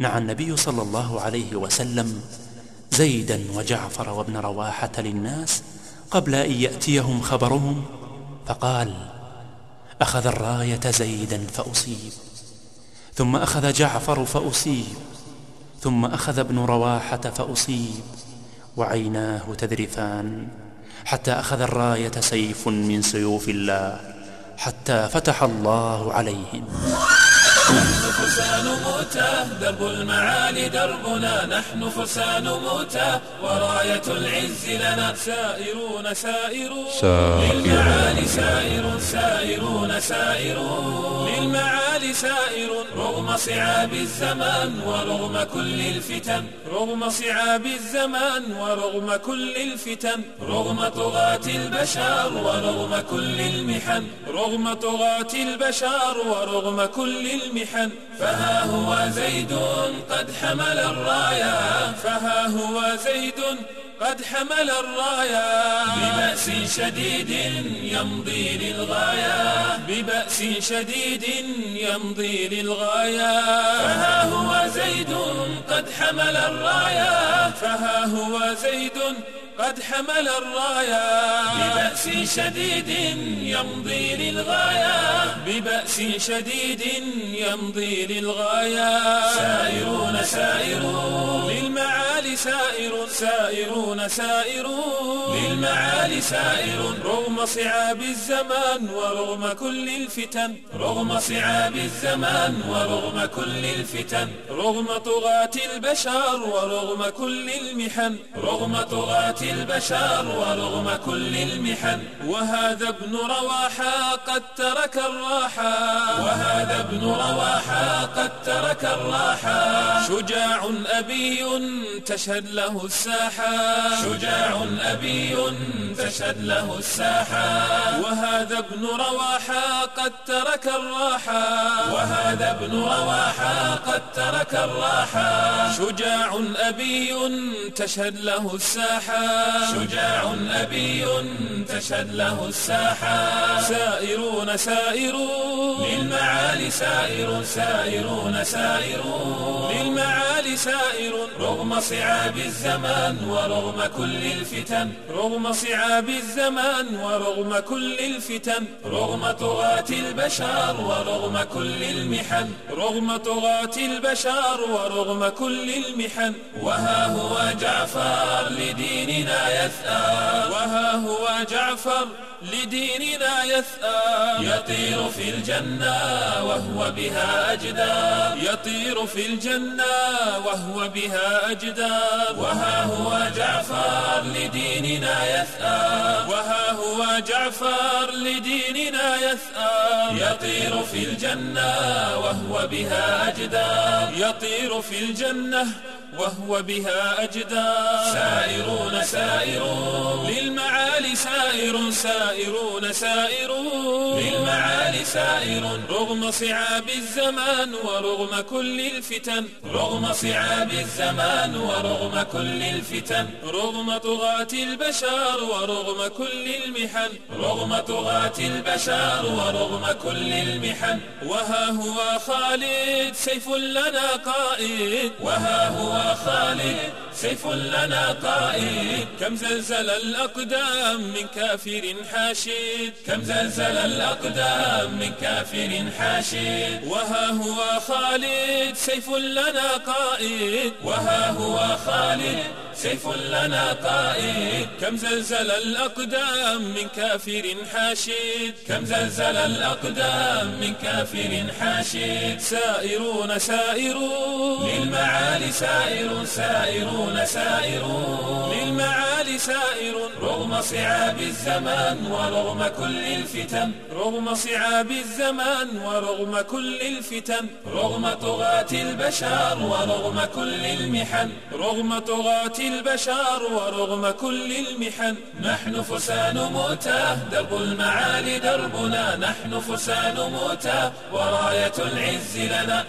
نعى النبي صلى الله عليه وسلم زيدا وجعفر وابن رواحة للناس قبل أن يأتيهم خبرهم فقال أخذ الراية زيدا فأصيب ثم أخذ جعفر فأصيب ثم أخذ ابن رواحة فأصيب وعيناه تذرفان حتى أخذ الراية سيف من سيوف الله حتى فتح الله عليهم. نحن فرسان موتى درب المعالي دربنا نحن فرسان موتى وراية العز لنا. سائرون سائرون. للمعالي سائر سائرون سائرون. للمعالي سائر رغم صعاب الزمان ورغم كل الفتن. رغم صعاب الزمان ورغم كل الفتن. رغم طغاة البشر ورغم كل المحن. رغم طغاة البشر ورغم كل المحن. فها هو زيد قد حمل الرايا. فها هو زيد قد حمل الرايا. ببأس شديد يمضي للغاية. ببأس شديد يمضي للغاية. فها هو زيد قد حمل الرايا. فها هو زيد قد حمل الرايا. ببأس شديد يمضي للغاية. ببأس شديد يمضي للغاية. سائرون سائرون. سائر سائرون سائرون. للمعالي سائر رغم صعاب الزمان ورغم كل الفتن. رغم صعاب الزمان ورغم كل الفتن. رغم طغاة البشر ورغم كل المحن. رغم طغاة البشر ورغم كل المحن. وهذا ابن رواحة قد ترك الراحة. وهذا ابن رواحة قد ترك الراحة. شجاع أبي تشهد له الساحة. شجاع أبي تشهد له الساحة. وهذا ابن رواحة قد ترك الراحة. وهذا ابن رواحة قد ترك الراحة. شجاع أبي تشهد له الساحة. شجاع أبي تشهد له الساحة. سائرون سائرون. للمعالي سائر سائرون سائرون. للمعالي سائر. رغم صعاب الزمان ورغم كل الفتن. رغم صعاب الزمان ورغم كل الفتن. رغم طغاة البشر ورغم كل المحن. رغم طغاة البشر ورغم كل المحن. وها هو جعفر لديننا يثأر. وها هو جعفر لديننا يثأر يطير في الجنة وهو بها أجدار يطير في الجنة وهو بها أجدار وها هو جعفر لديننا يثأر وها هو جعفر لديننا يثأر يطير في الجنة وهو بها أجدار يطير في الجنة وهو بها أجدار سائرون سائرون. للمعالي سائر. سائرون سائرون. للمعالي سائر. رغم صعاب الزمان ورغم كل الفتن. رغم صعاب الزمان ورغم كل الفتن. رغم طغاة البشر ورغم كل المحن. رغم طغاة البشر ورغم كل المحن. وها هو خالد سيف لنا قائد. وها هو خالد. سيف لنا قائد. كم زلزل الأقدام من كافر حاشد. كم زلزل الأقدام من كافر حاشد. وها هو خالد سيف لنا قائد. وها هو خالد. سيف لنا قائد. كم زلزل الأقدام من كافر حاشد. كم زلزل الأقدام من كافر حاشد. سائرون سائرون. للمعالي سائر سائرون سائرون. للمعالي سائر رغم صعاب الزمان ورغم كل الفتن. رغم صعاب الزمان ورغم كل الفتن. رغم طغاة البشر ورغم كل المحن. رغم طغاة البشر ورغم كل المحن. نحن فرسان موتى درب المعالي دربنا. نحن فرسان موتى وراية العز لنا.